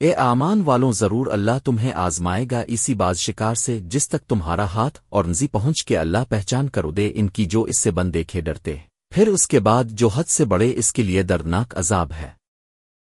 اے آمان والوں، ضرور اللہ تمہیں آزمائے گا اسی باز شکار سے جس تک تمہارا ہاتھ اور نزی پہنچ کے اللہ پہچان کرو دے ان کی جو اس سے بند دیکھے ڈرتے۔ پھر اس کے بعد جو حد سے بڑے اس کے لیے دردناک عذاب ہے۔